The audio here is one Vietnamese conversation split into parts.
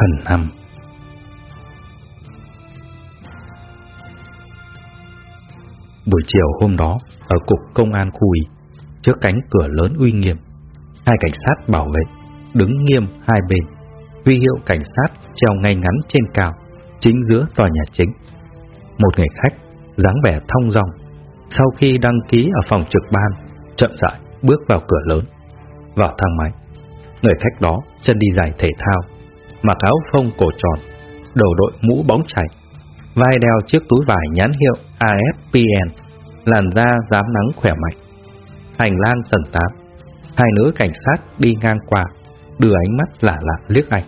Phần 5 Buổi chiều hôm đó, ở cục công an khu ủy, trước cánh cửa lớn uy nghiêm, hai cảnh sát bảo vệ đứng nghiêm hai bên, huy hiệu cảnh sát treo ngay ngắn trên cao, chính giữa tòa nhà chính. Một người khách dáng vẻ thong dong, sau khi đăng ký ở phòng trực ban, chậm rãi bước vào cửa lớn, vào thang máy. Người khách đó chân đi giày thể thao, mặc áo phông cổ tròn, đầu đội mũ bóng chảy, vai đeo chiếc túi vải nhãn hiệu AFPN, làn da dám nắng khỏe mạnh. Hành lang tầng 8, hai nữ cảnh sát đi ngang qua, đưa ánh mắt lạ lạ liếc anh.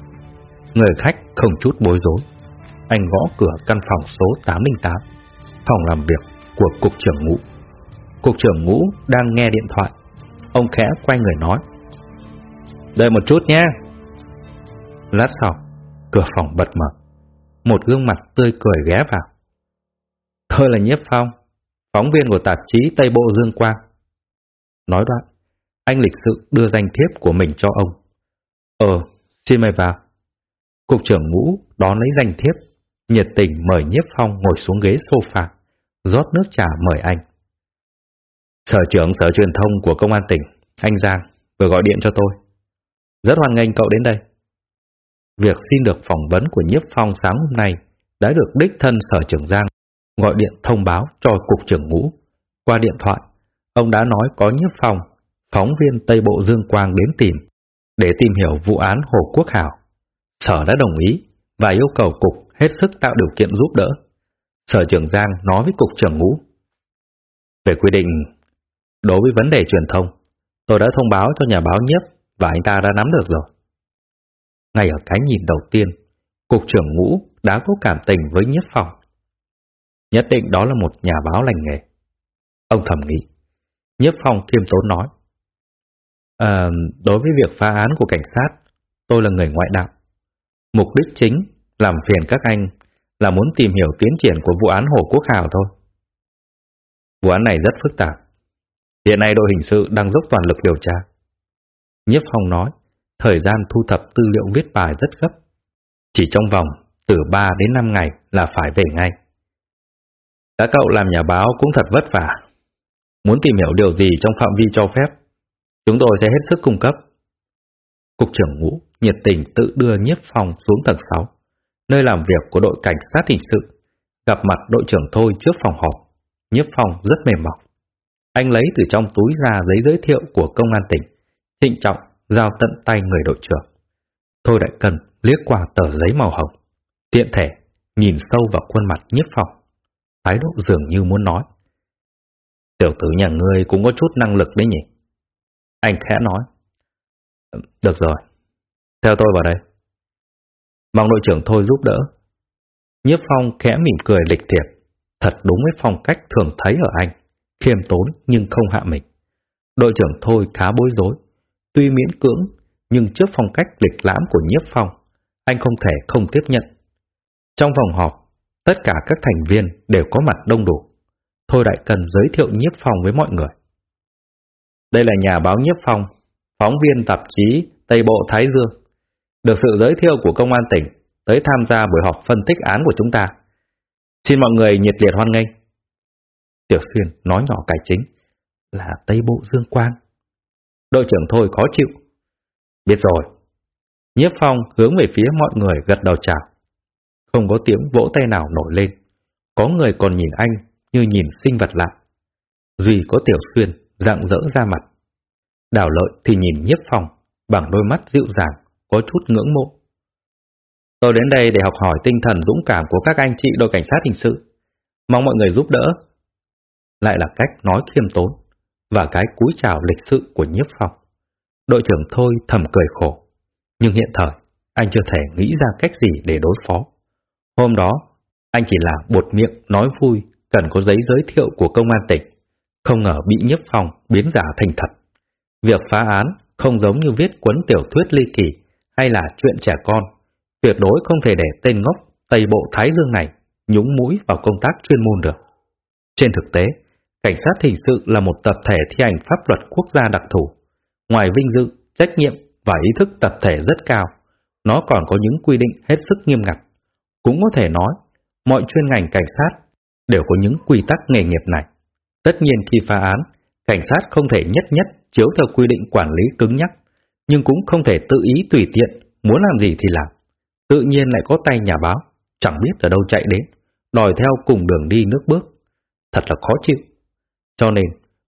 Người khách không chút bối rối. Anh gõ cửa căn phòng số 808, phòng làm việc của cục trưởng ngũ. Cục trưởng ngũ đang nghe điện thoại. Ông khẽ quay người nói. Đợi một chút nhé. Lát sau, cửa phòng bật mở. Một gương mặt tươi cười ghé vào. Tôi là Nhiếp Phong, phóng viên của tạp chí Tây Bộ Dương Quang. Nói đoạn, anh lịch sự đưa danh thiếp của mình cho ông. Ờ, xin mời vào. Cục trưởng ngũ đón lấy danh thiếp, nhiệt tình mời Nhiếp Phong ngồi xuống ghế sofa, rót nước trà mời anh. Sở trưởng Sở Truyền thông của Công an tỉnh, anh Giang, vừa gọi điện cho tôi. Rất hoan nghênh cậu đến đây. Việc xin được phỏng vấn của Nhiếp Phong sáng hôm nay đã được đích thân Sở trưởng Giang gọi điện thông báo cho Cục trưởng Ngũ. Qua điện thoại, ông đã nói có Nhiếp Phong, phóng viên Tây Bộ Dương Quang đến tìm, để tìm hiểu vụ án Hồ Quốc Hảo. Sở đã đồng ý và yêu cầu Cục hết sức tạo điều kiện giúp đỡ. Sở trưởng Giang nói với Cục trưởng Ngũ. Về quy định, đối với vấn đề truyền thông, tôi đã thông báo cho nhà báo nhiếp và anh ta đã nắm được rồi. Ngay ở cái nhìn đầu tiên, Cục trưởng Ngũ đã có cảm tình với nhất phòng. Nhất định đó là một nhà báo lành nghề. Ông thầm nghĩ. Nhất phong khiêm tốn nói. À, đối với việc phá án của cảnh sát, tôi là người ngoại đạo. Mục đích chính làm phiền các anh là muốn tìm hiểu tiến triển của vụ án Hồ Quốc Hào thôi. Vụ án này rất phức tạp. Hiện nay đội hình sự đang dốc toàn lực điều tra. Nhất Phong nói, thời gian thu thập tư liệu viết bài rất gấp. Chỉ trong vòng từ 3 đến 5 ngày là phải về ngay. Các cậu làm nhà báo cũng thật vất vả. Muốn tìm hiểu điều gì trong phạm vi cho phép, chúng tôi sẽ hết sức cung cấp. Cục trưởng ngũ nhiệt tình tự đưa nhiếp phòng xuống tầng 6, nơi làm việc của đội cảnh sát hình sự, gặp mặt đội trưởng Thôi trước phòng họp. Nhiếp phòng rất mềm mỏng. Anh lấy từ trong túi ra giấy giới thiệu của công an tỉnh, trịnh trọng giao tận tay người đội trưởng. Thôi đại cần liếc qua tờ giấy màu hồng, tiện thể nhìn sâu vào khuôn mặt nhiếp phòng thái độ dường như muốn nói. Tiểu tử nhà ngươi cũng có chút năng lực đấy nhỉ? Anh khẽ nói. Được rồi, theo tôi vào đây. Mong đội trưởng thôi giúp đỡ. Nhiếp Phong khẽ mỉm cười lịch thiệp, thật đúng với phong cách thường thấy ở anh, khiêm tốn nhưng không hạ mình. Đội trưởng thôi khá bối rối, tuy miễn cưỡng, nhưng trước phong cách lịch lãm của Nhiếp Phong, anh không thể không tiếp nhận. Trong vòng họp, Tất cả các thành viên đều có mặt đông đủ. Thôi đại cần giới thiệu nhiếp phong với mọi người. Đây là nhà báo nhiếp phong, phóng viên tạp chí Tây Bộ Thái Dương. Được sự giới thiệu của công an tỉnh tới tham gia buổi họp phân tích án của chúng ta. Xin mọi người nhiệt liệt hoan nghênh. Tiểu Xuyên nói nhỏ cải chính là Tây Bộ Dương Quang. Đội trưởng thôi khó chịu. Biết rồi. Nhiếp Phong hướng về phía mọi người gật đầu chào. Không có tiếng vỗ tay nào nổi lên. Có người còn nhìn anh như nhìn sinh vật lạ. Duy có tiểu xuyên, rạng rỡ ra mặt. Đảo lợi thì nhìn nhiếp phong bằng đôi mắt dịu dàng, có chút ngưỡng mộ. Tôi đến đây để học hỏi tinh thần dũng cảm của các anh chị đội cảnh sát hình sự. Mong mọi người giúp đỡ. Lại là cách nói khiêm tốn, và cái cúi chào lịch sự của nhiếp phòng. Đội trưởng Thôi thầm cười khổ, nhưng hiện thời anh chưa thể nghĩ ra cách gì để đối phó. Hôm đó, anh chỉ là bột miệng nói vui, cần có giấy giới thiệu của công an tỉnh. Không ngờ bị nhiếp phòng biến giả thành thật. Việc phá án không giống như viết cuốn tiểu thuyết ly kỳ hay là chuyện trẻ con. Tuyệt đối không thể để tên ngốc Tây Bộ Thái Dương này nhúng mũi vào công tác chuyên môn được. Trên thực tế, cảnh sát hình sự là một tập thể thi hành pháp luật quốc gia đặc thù. Ngoài vinh dự, trách nhiệm và ý thức tập thể rất cao, nó còn có những quy định hết sức nghiêm ngặt. Cũng có thể nói, mọi chuyên ngành cảnh sát đều có những quy tắc nghề nghiệp này. Tất nhiên khi phá án, cảnh sát không thể nhất nhất chiếu theo quy định quản lý cứng nhắc, nhưng cũng không thể tự ý tùy tiện, muốn làm gì thì làm. Tự nhiên lại có tay nhà báo, chẳng biết ở đâu chạy đến, đòi theo cùng đường đi nước bước. Thật là khó chịu. Cho nên,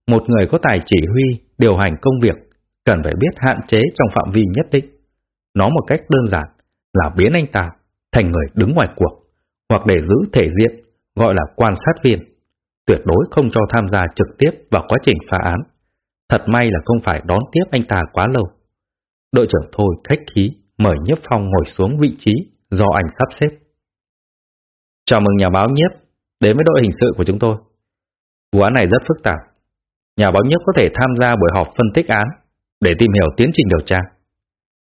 một người có tài chỉ huy, điều hành công việc, cần phải biết hạn chế trong phạm vi nhất định. Nói một cách đơn giản là biến anh ta thành người đứng ngoài cuộc, hoặc để giữ thể diện, gọi là quan sát viên. Tuyệt đối không cho tham gia trực tiếp vào quá trình phá án. Thật may là không phải đón tiếp anh ta quá lâu. Đội trưởng Thôi khách khí, mời Nhiếp Phong ngồi xuống vị trí do anh sắp xếp. Chào mừng nhà báo Nhiếp đến với đội hình sự của chúng tôi. Vụ án này rất phức tạp. Nhà báo nhất có thể tham gia buổi họp phân tích án để tìm hiểu tiến trình điều tra.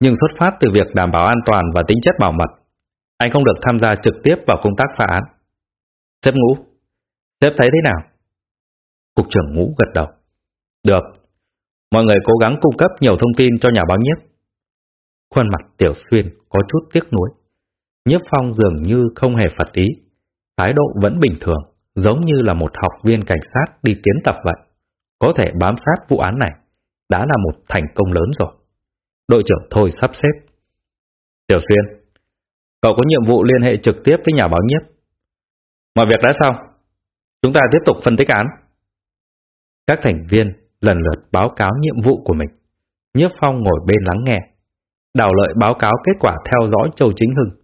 Nhưng xuất phát từ việc đảm bảo an toàn và tính chất bảo mật, anh không được tham gia trực tiếp vào công tác phá án. Sếp ngũ, sếp thấy thế nào? Cục trưởng ngũ gật đầu. Được, mọi người cố gắng cung cấp nhiều thông tin cho nhà báo nhiếp. Khuôn mặt Tiểu Xuyên có chút tiếc nuối. Nhiếp Phong dường như không hề phật ý, thái độ vẫn bình thường, giống như là một học viên cảnh sát đi tiến tập vậy. Có thể bám sát vụ án này, đã là một thành công lớn rồi. Đội trưởng Thôi sắp xếp. Tiểu Xuyên, cậu có nhiệm vụ liên hệ trực tiếp với nhà báo nhiếp. Mọi việc đã xong, chúng ta tiếp tục phân tích án. Các thành viên lần lượt báo cáo nhiệm vụ của mình. Nhiếp Phong ngồi bên lắng nghe. Đào lợi báo cáo kết quả theo dõi Châu Chính Hưng.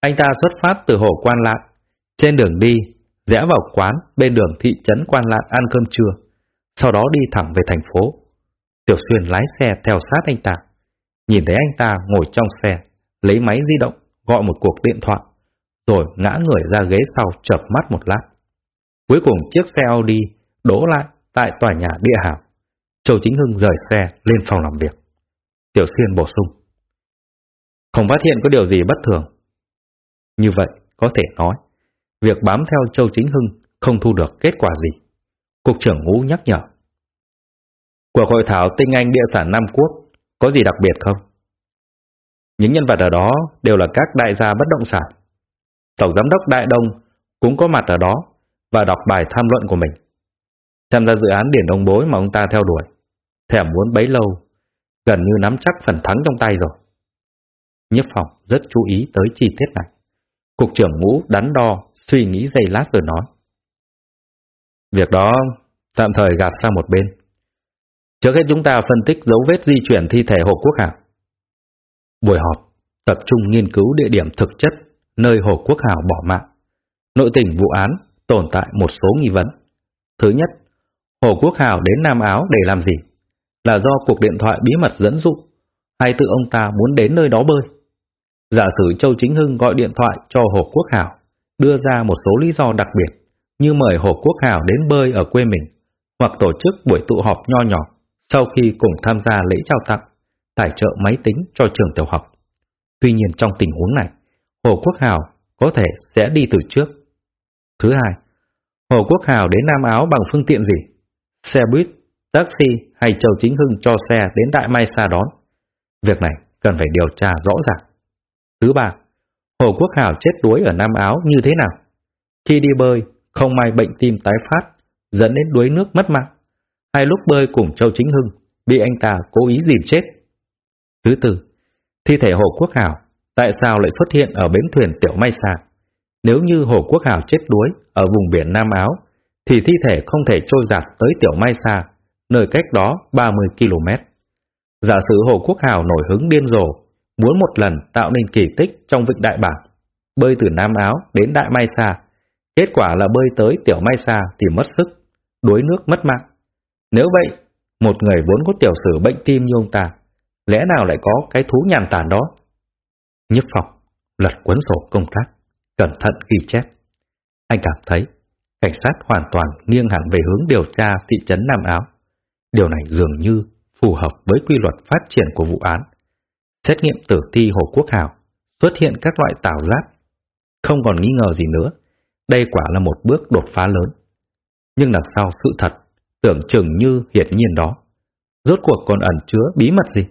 Anh ta xuất phát từ hồ Quan Lạn. Trên đường đi, rẽ vào quán bên đường thị trấn Quan Lạn ăn cơm trưa. Sau đó đi thẳng về thành phố. Tiểu Xuyên lái xe theo sát anh ta. Nhìn thấy anh ta ngồi trong xe, lấy máy di động, gọi một cuộc điện thoại, rồi ngã người ra ghế sau chợp mắt một lát. Cuối cùng chiếc xe Audi đổ lại tại tòa nhà địa hảo. Châu Chính Hưng rời xe lên phòng làm việc. Tiểu Xuyên bổ sung. Không phát hiện có điều gì bất thường. Như vậy, có thể nói, việc bám theo Châu Chính Hưng không thu được kết quả gì. Cục trưởng Ngũ nhắc nhở. Cuộc hội thảo tinh anh địa sản Nam Quốc có gì đặc biệt không? Những nhân vật ở đó đều là các đại gia bất động sản. Tổng giám đốc Đại Đông cũng có mặt ở đó và đọc bài tham luận của mình. Tham gia dự án điển đông bối mà ông ta theo đuổi. Thèm muốn bấy lâu, gần như nắm chắc phần thắng trong tay rồi. Nhiếp phòng rất chú ý tới chi tiết này. Cục trưởng ngũ đắn đo, suy nghĩ giây lát rồi nói. Việc đó tạm thời gạt sang một bên. Trước hết chúng ta phân tích dấu vết di chuyển thi thể Hồ Quốc Hảo. Buổi họp tập trung nghiên cứu địa điểm thực chất nơi Hồ Quốc Hảo bỏ mạng. Nội tình vụ án tồn tại một số nghi vấn. Thứ nhất, Hồ Quốc Hảo đến Nam Áo để làm gì? Là do cuộc điện thoại bí mật dẫn dụ hay tự ông ta muốn đến nơi đó bơi? Giả sử Châu Chính Hưng gọi điện thoại cho Hồ Quốc Hảo, đưa ra một số lý do đặc biệt như mời Hồ Quốc Hảo đến bơi ở quê mình hoặc tổ chức buổi tụ họp nho nhỏ sau khi cùng tham gia lễ trao tặng, tài trợ máy tính cho trường tiểu học. Tuy nhiên trong tình huống này, Hồ Quốc Hào có thể sẽ đi từ trước. Thứ hai, Hồ Quốc Hào đến Nam Áo bằng phương tiện gì? Xe buýt, taxi hay Châu Chính Hưng cho xe đến Đại Mai Sa đón? Việc này cần phải điều tra rõ ràng. Thứ ba, Hồ Quốc Hào chết đuối ở Nam Áo như thế nào? Khi đi bơi, không may bệnh tim tái phát, dẫn đến đuối nước mất mạng hai lúc bơi cùng Châu Chính Hưng, bị anh ta cố ý dìm chết. Thứ tư, thi thể Hồ Quốc Hảo tại sao lại xuất hiện ở bến thuyền Tiểu Mai Sa? Nếu như Hồ Quốc Hảo chết đuối ở vùng biển Nam Áo, thì thi thể không thể trôi giạt tới Tiểu Mai Sa, nơi cách đó 30 km. Giả sử Hồ Quốc Hảo nổi hứng điên rồ, muốn một lần tạo nên kỳ tích trong vịnh Đại Bảng, bơi từ Nam Áo đến Đại Mai Sa, kết quả là bơi tới Tiểu Mai Sa thì mất sức, đuối nước mất mạng. Nếu vậy, một người vốn có tiểu sử bệnh tim như ông ta, lẽ nào lại có cái thú nhàn tản đó? Nhức phòng, lật cuốn sổ công tác, cẩn thận ghi chép. Anh cảm thấy cảnh sát hoàn toàn nghiêng hẳn về hướng điều tra thị trấn Nam Áo. Điều này dường như phù hợp với quy luật phát triển của vụ án. Xét nghiệm tử thi Hồ Quốc Hào xuất hiện các loại tảo giáp. Không còn nghi ngờ gì nữa, đây quả là một bước đột phá lớn. Nhưng đằng sau sự thật tưởng chừng như hiển nhiên đó. Rốt cuộc còn ẩn chứa bí mật gì?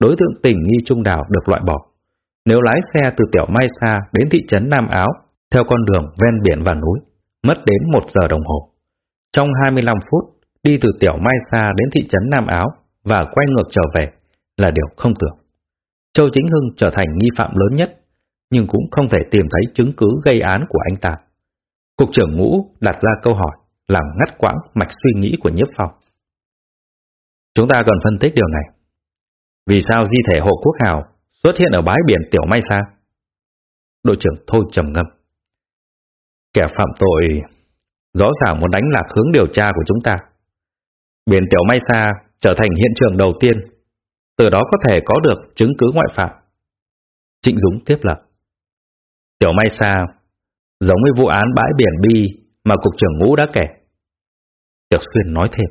Đối tượng tình nghi trung đảo được loại bỏ, Nếu lái xe từ Tiểu Mai Sa đến thị trấn Nam Áo theo con đường ven biển và núi, mất đến một giờ đồng hồ. Trong 25 phút, đi từ Tiểu Mai Sa đến thị trấn Nam Áo và quay ngược trở về là điều không tưởng. Châu Chính Hưng trở thành nghi phạm lớn nhất, nhưng cũng không thể tìm thấy chứng cứ gây án của anh ta. Cục trưởng ngũ đặt ra câu hỏi, làm ngắt quãng mạch suy nghĩ của nhiếp phong. Chúng ta cần phân tích điều này. Vì sao di thể hộ quốc hào xuất hiện ở bãi biển Tiểu Mai Sa? Đội trưởng Thôi trầm ngâm. Kẻ phạm tội rõ ràng muốn đánh lạc hướng điều tra của chúng ta. Biển Tiểu Mai Sa trở thành hiện trường đầu tiên, từ đó có thể có được chứng cứ ngoại phạm. Trịnh Dũng tiếp lời. Tiểu Mai Sa giống với vụ án bãi biển Bi mà Cục trưởng Ngũ đã kể. Tiểu Xuyên nói thêm.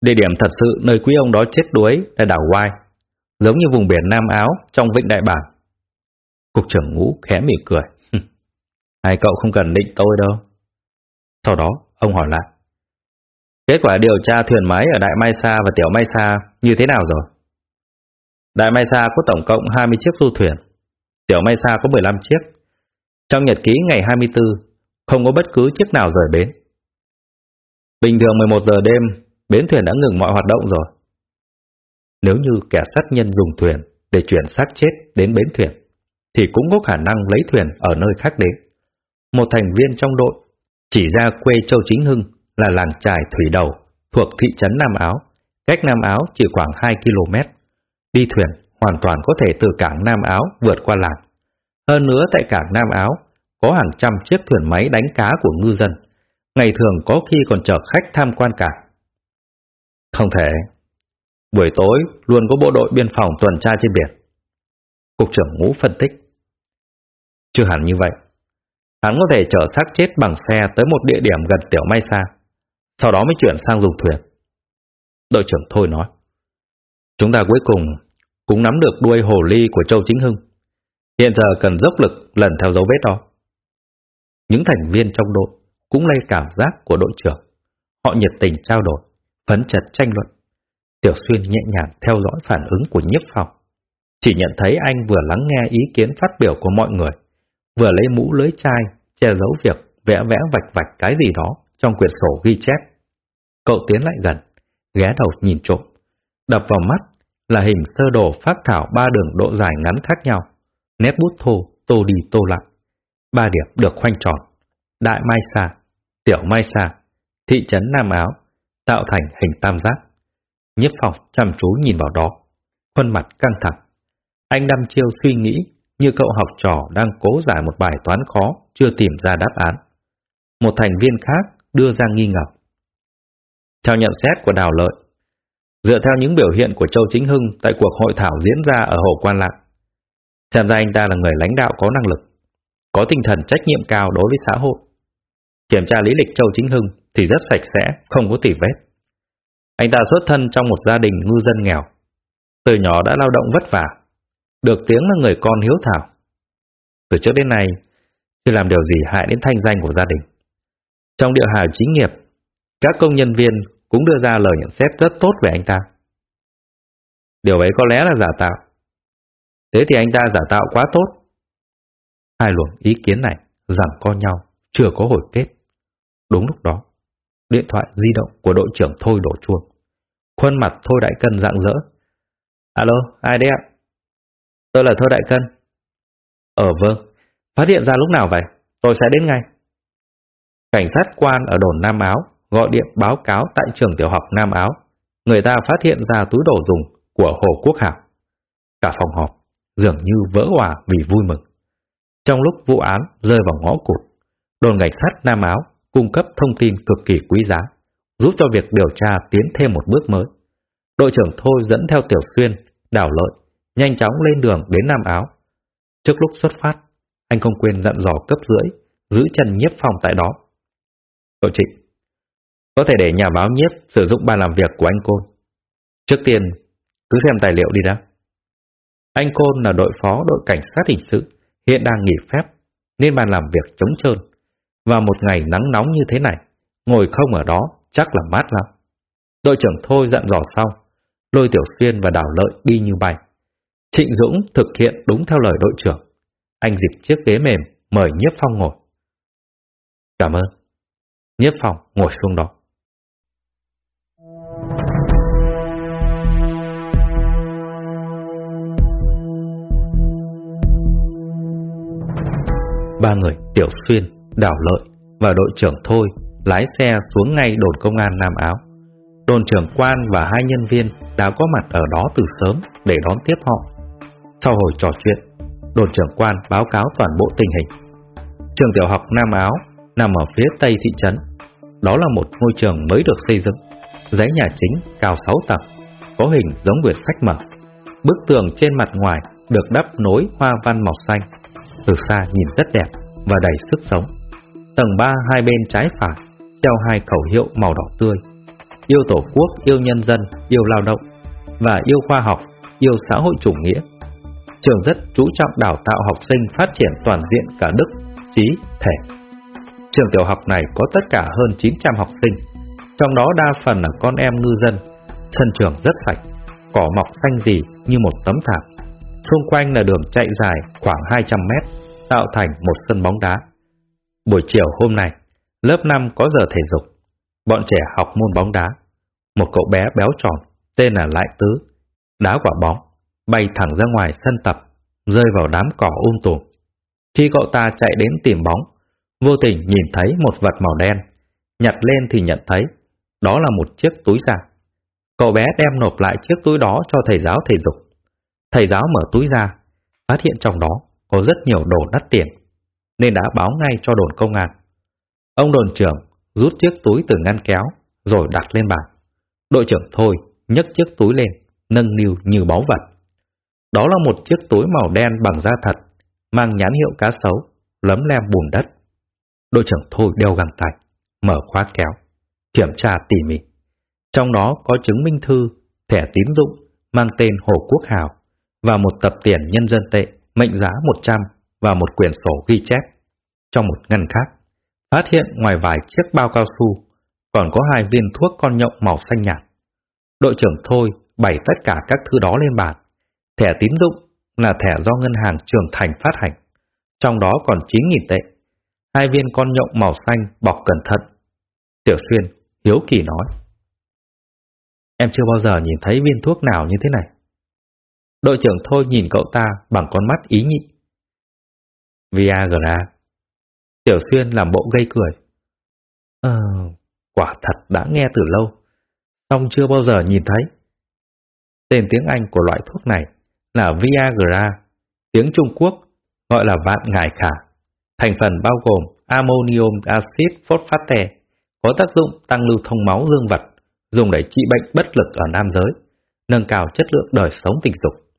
Địa điểm thật sự nơi quý ông đó chết đuối là đảo Wai, giống như vùng biển Nam Áo trong Vịnh Đại Bản. Cục trưởng Ngũ khẽ mỉm cười. Hai cậu không cần định tôi đâu. Sau đó, ông hỏi lại. Kết quả điều tra thuyền máy ở Đại Mai Sa và Tiểu Mai Sa như thế nào rồi? Đại Mai Sa có tổng cộng 20 chiếc du thuyền, Tiểu Mai Sa có 15 chiếc. Trong nhật ký ngày 24, không có bất cứ chiếc nào rời bến. Bình thường 11 giờ đêm, bến thuyền đã ngừng mọi hoạt động rồi. Nếu như kẻ sát nhân dùng thuyền để chuyển xác chết đến bến thuyền, thì cũng có khả năng lấy thuyền ở nơi khác đến. Một thành viên trong đội chỉ ra quê Châu Chính Hưng là làng trài Thủy Đầu thuộc thị trấn Nam Áo, cách Nam Áo chỉ khoảng 2 km. Đi thuyền hoàn toàn có thể từ cảng Nam Áo vượt qua làng. Hơn nữa tại cảng Nam Áo có hàng trăm chiếc thuyền máy đánh cá của ngư dân, ngày thường có khi còn chở khách tham quan cảng. Không thể. Buổi tối luôn có bộ đội biên phòng tuần tra trên biển. Cục trưởng ngũ phân tích. Chưa hẳn như vậy. Hắn có thể chở xác chết bằng xe tới một địa điểm gần Tiểu Mai Sa, sau đó mới chuyển sang dùng thuyền. Đội trưởng Thôi nói. Chúng ta cuối cùng cũng nắm được đuôi hồ ly của Châu Chính Hưng. Hiện giờ cần dốc lực lần theo dấu vết đó. Những thành viên trong đội cũng lây cảm giác của đội trưởng. Họ nhiệt tình trao đổi, phấn chật tranh luận. Tiểu Xuyên nhẹ nhàng theo dõi phản ứng của nhiếp phòng. Chỉ nhận thấy anh vừa lắng nghe ý kiến phát biểu của mọi người, vừa lấy mũ lưới chai, che giấu việc vẽ vẽ vạch vạch cái gì đó trong quyển sổ ghi chép. Cậu tiến lại gần, ghé đầu nhìn trộm. Đập vào mắt là hình sơ đồ phát thảo ba đường độ dài ngắn khác nhau, nét bút thô, tô đi tô lại. Ba điểm được khoanh tròn, Đại Mai Sa, Tiểu Mai Sa, thị trấn Nam Áo, tạo thành hình tam giác. Nhiếp phòng chăm chú nhìn vào đó, khuôn mặt căng thẳng. Anh đăm chiêu suy nghĩ như cậu học trò đang cố giải một bài toán khó, chưa tìm ra đáp án. Một thành viên khác đưa ra nghi ngờ. Theo nhận xét của Đào Lợi, dựa theo những biểu hiện của Châu Chính Hưng tại cuộc hội thảo diễn ra ở Hồ Quan Lạc, xem ra anh ta là người lãnh đạo có năng lực, có tinh thần trách nhiệm cao đối với xã hội. Kiểm tra lý lịch Châu Chính Hưng thì rất sạch sẽ, không có tỉ vết. Anh ta xuất thân trong một gia đình ngư dân nghèo, từ nhỏ đã lao động vất vả, được tiếng là người con hiếu thảo. Từ trước đến nay, chưa làm điều gì hại đến thanh danh của gia đình. Trong địa hào chính nghiệp, các công nhân viên cũng đưa ra lời nhận xét rất tốt về anh ta. Điều ấy có lẽ là giả tạo. Thế thì anh ta giả tạo quá tốt. Hai luồng ý kiến này rằng co nhau, chưa có hồi kết. Đúng lúc đó, điện thoại di động của đội trưởng Thôi đổ chuông. Khuôn mặt Thôi Đại Cân rạng rỡ. Alo, ai đấy ạ? Tôi là Thôi Đại Cân. Ờ vâng, phát hiện ra lúc nào vậy? Tôi sẽ đến ngay. Cảnh sát quan ở đồn Nam Áo gọi điện báo cáo tại trường tiểu học Nam Áo. Người ta phát hiện ra túi đồ dùng của Hồ Quốc Hảo. Cả phòng họp dường như vỡ hòa vì vui mừng. Trong lúc vụ án rơi vào ngõ cụt, đồn cảnh sát Nam Áo cung cấp thông tin cực kỳ quý giá, giúp cho việc điều tra tiến thêm một bước mới. Đội trưởng Thôi dẫn theo Tiểu Xuyên, Đảo Lợi, nhanh chóng lên đường đến Nam Áo. Trước lúc xuất phát, anh không quên dặn dò cấp dưới, giữ chân nhiếp phòng tại đó. cậu trịnh, có thể để nhà báo nhiếp sử dụng bàn làm việc của anh Côn. Trước tiên, cứ xem tài liệu đi đã. Anh Côn là đội phó đội cảnh sát hình sự, hiện đang nghỉ phép, nên bàn làm việc trống trơn. Và một ngày nắng nóng như thế này, ngồi không ở đó chắc là mát lắm. Đội trưởng Thôi dặn dò sau lôi Tiểu Xuyên và đào Lợi đi như bay. Trịnh Dũng thực hiện đúng theo lời đội trưởng. Anh dịch chiếc ghế mềm, mời Nhiếp Phong ngồi. Cảm ơn. Nhiếp Phong ngồi xuống đó. Ba người, Tiểu Xuyên, Đảo Lợi và đội trưởng Thôi lái xe xuống ngay đồn công an Nam Áo. Đồn trưởng quan và hai nhân viên đã có mặt ở đó từ sớm để đón tiếp họ. Sau hồi trò chuyện, đồn trưởng quan báo cáo toàn bộ tình hình. Trường tiểu học Nam Áo nằm ở phía tây thị trấn. Đó là một ngôi trường mới được xây dựng. Dãy nhà chính cao 6 tầng, có hình giống quyển sách mở. Bức tường trên mặt ngoài được đắp nối hoa văn màu xanh. Từ xa nhìn rất đẹp và đầy sức sống. Tầng 3 hai bên trái phải treo hai khẩu hiệu màu đỏ tươi. Yêu Tổ quốc, yêu nhân dân, yêu lao động và yêu khoa học, yêu xã hội chủ nghĩa. Trường rất chú trọng đào tạo học sinh phát triển toàn diện cả đức, trí, thể. Trường tiểu học này có tất cả hơn 900 học sinh, trong đó đa phần là con em ngư dân. Sân trường rất sạch, cỏ mọc xanh gì như một tấm thảm. Xung quanh là đường chạy dài khoảng 200 mét, tạo thành một sân bóng đá. Buổi chiều hôm nay, lớp 5 có giờ thể dục. Bọn trẻ học môn bóng đá. Một cậu bé béo tròn, tên là Lại Tứ, đá quả bóng, bay thẳng ra ngoài sân tập, rơi vào đám cỏ um tùm. Khi cậu ta chạy đến tìm bóng, vô tình nhìn thấy một vật màu đen, nhặt lên thì nhận thấy, đó là một chiếc túi da. Cậu bé đem nộp lại chiếc túi đó cho thầy giáo thể dục. Thầy giáo mở túi ra, phát hiện trong đó có rất nhiều đồ đắt tiền, nên đã báo ngay cho đồn công an. Ông đồn trưởng rút chiếc túi từ ngăn kéo, rồi đặt lên bàn. Đội trưởng Thôi nhấc chiếc túi lên, nâng niu như báu vật. Đó là một chiếc túi màu đen bằng da thật, mang nhãn hiệu cá sấu, lấm lem bùn đất. Đội trưởng Thôi đeo găng tay, mở khóa kéo, kiểm tra tỉ mỉ. Trong đó có chứng minh thư, thẻ tín dụng mang tên Hồ Quốc Hào và một tập tiền nhân dân tệ mệnh giá 100 và một quyển sổ ghi chép. Trong một ngăn khác, phát hiện ngoài vài chiếc bao cao su, còn có hai viên thuốc con nhộng màu xanh nhạt. Đội trưởng Thôi bày tất cả các thứ đó lên bàn. Thẻ tín dụng là thẻ do ngân hàng Trường Thành phát hành, trong đó còn 9.000 tệ. Hai viên con nhộng màu xanh bọc cẩn thận. Tiểu Xuyên hiếu kỳ nói. Em chưa bao giờ nhìn thấy viên thuốc nào như thế này. Đội trưởng Thôi nhìn cậu ta bằng con mắt ý nhị. Viagra. Tiểu Xuyên làm bộ gây cười. Ờ, quả thật đã nghe từ lâu, song chưa bao giờ nhìn thấy. Tên tiếng Anh của loại thuốc này là Viagra, tiếng Trung Quốc gọi là vạn ngải khả. Thành phần bao gồm ammonium acid phosphate, có tác dụng tăng lưu thông máu dương vật, dùng để trị bệnh bất lực ở nam giới, nâng cao chất lượng đời sống tình dục.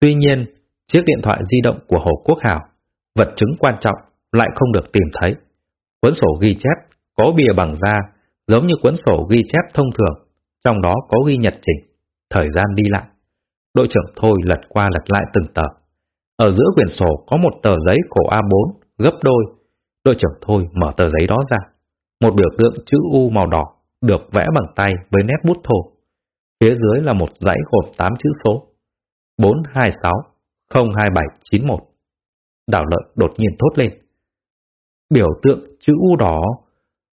Tuy nhiên, chiếc điện thoại di động của Hồ Quốc Hào, vật chứng quan trọng, lại không được tìm thấy. Cuốn sổ ghi chép có bìa bằng da, giống như cuốn sổ ghi chép thông thường, trong đó có ghi nhật trình, thời gian đi lại. Đội trưởng Thôi lật qua lật lại từng tờ. Ở giữa quyển sổ có một tờ giấy khổ A4, gấp đôi. Đội trưởng Thôi mở tờ giấy đó ra. Một biểu tượng chữ U màu đỏ, được vẽ bằng tay với nét bút thô. Phía dưới là một dãy gồm 8 chữ số. 426 02791. Đảo lợi đột nhiên thốt lên. Biểu tượng chữ U đỏ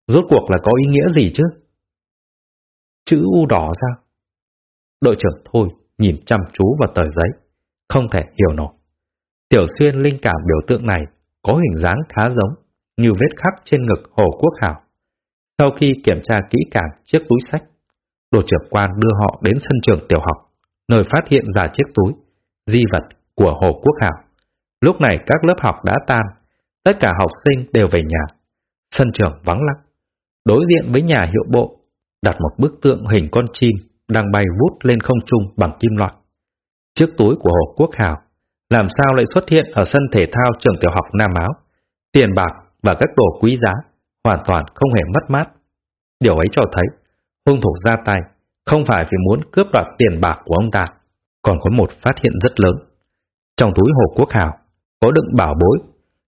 rốt cuộc là có ý nghĩa gì chứ? Chữ U đỏ sao? Đội trưởng Thôi nhìn chăm chú vào tờ giấy, không thể hiểu nổi. Tiểu Xuyên linh cảm biểu tượng này có hình dáng khá giống như vết khắc trên ngực Hồ Quốc Hảo. Sau khi kiểm tra kỹ càng chiếc túi sách, đội trưởng quan đưa họ đến sân trường tiểu học nơi phát hiện ra chiếc túi, di vật của Hồ Quốc Hảo. Lúc này các lớp học đã tan, tất cả học sinh đều về nhà. Sân trường vắng lặng. Đối diện với nhà hiệu bộ, đặt một bức tượng hình con chim đang bay vút lên không trung bằng kim loại. Chiếc túi của Hồ Quốc Hảo làm sao lại xuất hiện ở sân thể thao trường tiểu học Nam Áo? Tiền bạc và các đồ quý giá hoàn toàn không hề mất mát. Điều ấy cho thấy hung thủ ra tay không phải vì muốn cướp đoạt tiền bạc của ông ta, còn có một phát hiện rất lớn. Trong túi Hồ Quốc Hào có đựng bảo bối,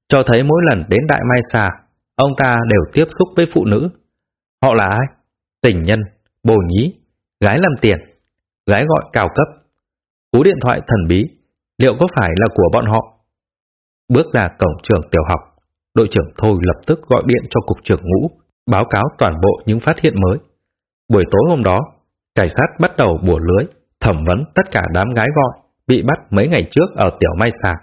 cho thấy mỗi lần đến Đại Mai Sa, ông ta đều tiếp xúc với phụ nữ. Họ là ai? Tình nhân, bồ nhí, gái làm tiền, gái gọi cao cấp. Cú điện thoại thần bí, liệu có phải là của bọn họ? Bước ra cổng trường tiểu học, đội trưởng Thôi lập tức gọi điện cho cục trưởng ngũ, báo cáo toàn bộ những phát hiện mới. Buổi tối hôm đó, cảnh sát bắt đầu bùa lưới, thẩm vấn tất cả đám gái gọi, bị bắt mấy ngày trước ở tiểu Mai Sạc.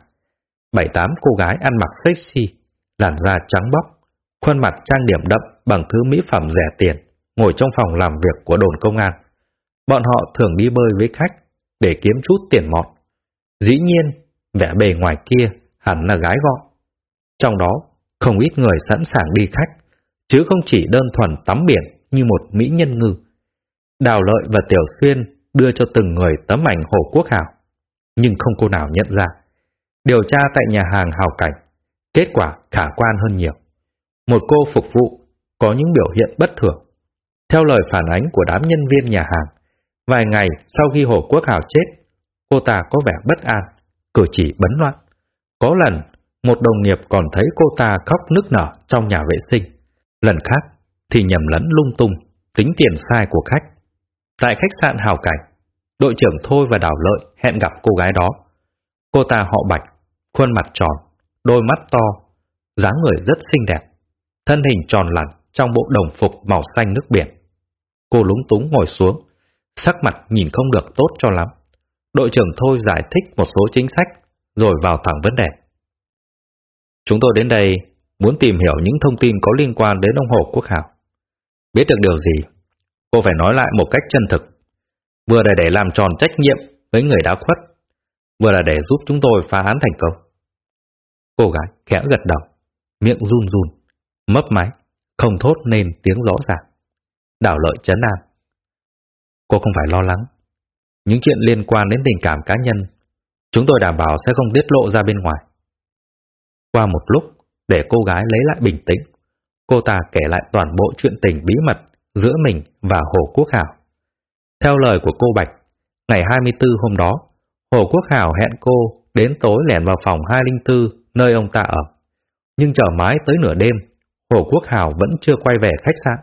Bảy tám cô gái ăn mặc sexy, làn da trắng bóc, khuôn mặt trang điểm đậm bằng thứ mỹ phẩm rẻ tiền, ngồi trong phòng làm việc của đồn công an. Bọn họ thường đi bơi với khách để kiếm chút tiền mọt. Dĩ nhiên, vẻ bề ngoài kia hẳn là gái gọi. Trong đó, không ít người sẵn sàng đi khách, chứ không chỉ đơn thuần tắm biển như một mỹ nhân ngư. Đào Lợi và Tiểu Xuyên đưa cho từng người tấm ảnh Hồ Quốc Hảo, nhưng không cô nào nhận ra. Điều tra tại nhà hàng Hào Cảnh, kết quả khả quan hơn nhiều. Một cô phục vụ có những biểu hiện bất thường. Theo lời phản ánh của đám nhân viên nhà hàng, vài ngày sau khi Hồ Quốc Hảo chết, cô ta có vẻ bất an, cử chỉ bấn loạn. Có lần, một đồng nghiệp còn thấy cô ta khóc nức nở trong nhà vệ sinh. Lần khác thì nhầm lẫn lung tung, tính tiền sai của khách. Tại khách sạn Hào Cảnh, đội trưởng Thôi và Đào Lợi hẹn gặp cô gái đó. Cô ta họ Bạch, khuôn mặt tròn, đôi mắt to, dáng người rất xinh đẹp, thân hình tròn lặn trong bộ đồng phục màu xanh nước biển. Cô lúng túng ngồi xuống, sắc mặt nhìn không được tốt cho lắm. Đội trưởng Thôi giải thích một số chính sách, rồi vào thẳng vấn đề. Chúng tôi đến đây muốn tìm hiểu những thông tin có liên quan đến ông Hồ Quốc Hảo. Biết được điều gì, cô phải nói lại một cách chân thực. Vừa là để làm tròn trách nhiệm với người đã khuất, vừa là để giúp chúng tôi phá án thành công. Cô gái khẽ gật đầu, miệng run run, mấp máy, không thốt nên tiếng rõ ràng. Đảo lợi chấn an. Cô không phải lo lắng. Những chuyện liên quan đến tình cảm cá nhân, chúng tôi đảm bảo sẽ không tiết lộ ra bên ngoài. Qua một lúc, để cô gái lấy lại bình tĩnh, cô ta kể lại toàn bộ chuyện tình bí mật giữa mình và Hồ Quốc Hảo. Theo lời của cô Bạch, ngày 24 hôm đó, Hồ Quốc Hảo hẹn cô đến tối lẻn vào phòng 204 nơi ông ta ở. Nhưng chờ mãi tới nửa đêm, Hồ Quốc Hảo vẫn chưa quay về khách sạn.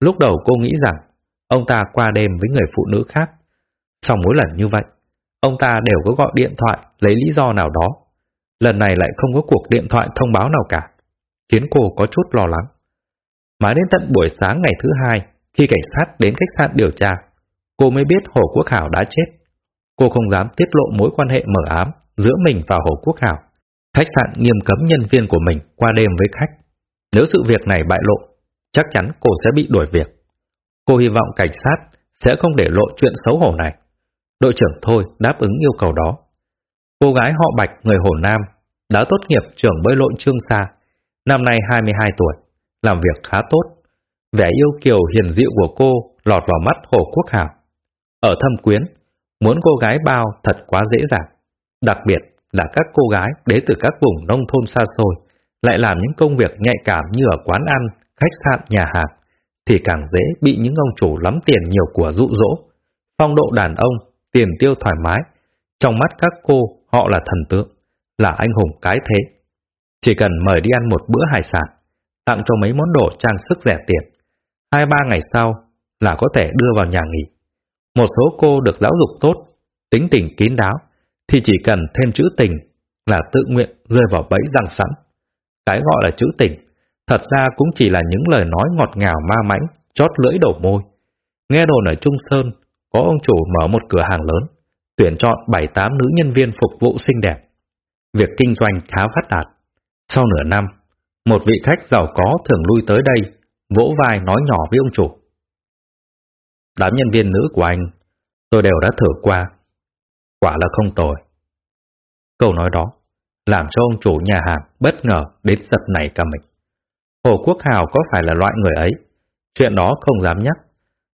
Lúc đầu cô nghĩ rằng ông ta qua đêm với người phụ nữ khác. Sau mỗi lần như vậy, ông ta đều có gọi điện thoại lấy lý do nào đó. Lần này lại không có cuộc điện thoại thông báo nào cả, khiến cô có chút lo lắng. Mãi đến tận buổi sáng ngày thứ hai, khi cảnh sát đến khách sạn điều tra, cô mới biết Hồ Quốc Hảo đã chết. Cô không dám tiết lộ mối quan hệ mở ám giữa mình và Hồ Quốc Hảo. Khách sạn nghiêm cấm nhân viên của mình qua đêm với khách. Nếu sự việc này bại lộ, chắc chắn cô sẽ bị đuổi việc. Cô hy vọng cảnh sát sẽ không để lộ chuyện xấu hổ này. Đội trưởng Thôi đáp ứng yêu cầu đó. Cô gái họ Bạch người Hồ Nam đã tốt nghiệp trường bơi lội Trương Sa, năm nay 22 tuổi, làm việc khá tốt. Vẻ yêu kiều hiền dịu của cô lọt vào mắt Hồ Quốc Hảo. Ở thâm quyến, muốn cô gái bao thật quá dễ dàng. Đặc biệt là các cô gái đến từ các vùng nông thôn xa xôi, lại làm những công việc nhạy cảm như ở quán ăn, khách sạn, nhà hàng, thì càng dễ bị những ông chủ lắm tiền nhiều của dụ dỗ. Phong độ đàn ông, tiền tiêu thoải mái, trong mắt các cô họ là thần tượng, là anh hùng cái thế. Chỉ cần mời đi ăn một bữa hải sản, tặng cho mấy món đồ trang sức rẻ tiền, hai ba ngày sau là có thể đưa vào nhà nghỉ. Một số cô được giáo dục tốt, tính tình kín đáo, thì chỉ cần thêm chữ tình là tự nguyện rơi vào bẫy răng sẵn. Cái gọi là chữ tình, thật ra cũng chỉ là những lời nói ngọt ngào ma mãnh, chót lưỡi đầu môi. Nghe đồn ở Trung Sơn, có ông chủ mở một cửa hàng lớn, tuyển chọn 7-8 nữ nhân viên phục vụ xinh đẹp. Việc kinh doanh khá phát đạt. Sau nửa năm, một vị khách giàu có thường lui tới đây, vỗ vai nói nhỏ với ông chủ. Đám nhân viên nữ của anh, tôi đều đã thử qua. Quả là không tồi. Câu nói đó làm cho ông chủ nhà hàng bất ngờ đến giật nảy cả mình. Hồ Quốc Hào có phải là loại người ấy? Chuyện đó không dám nhắc.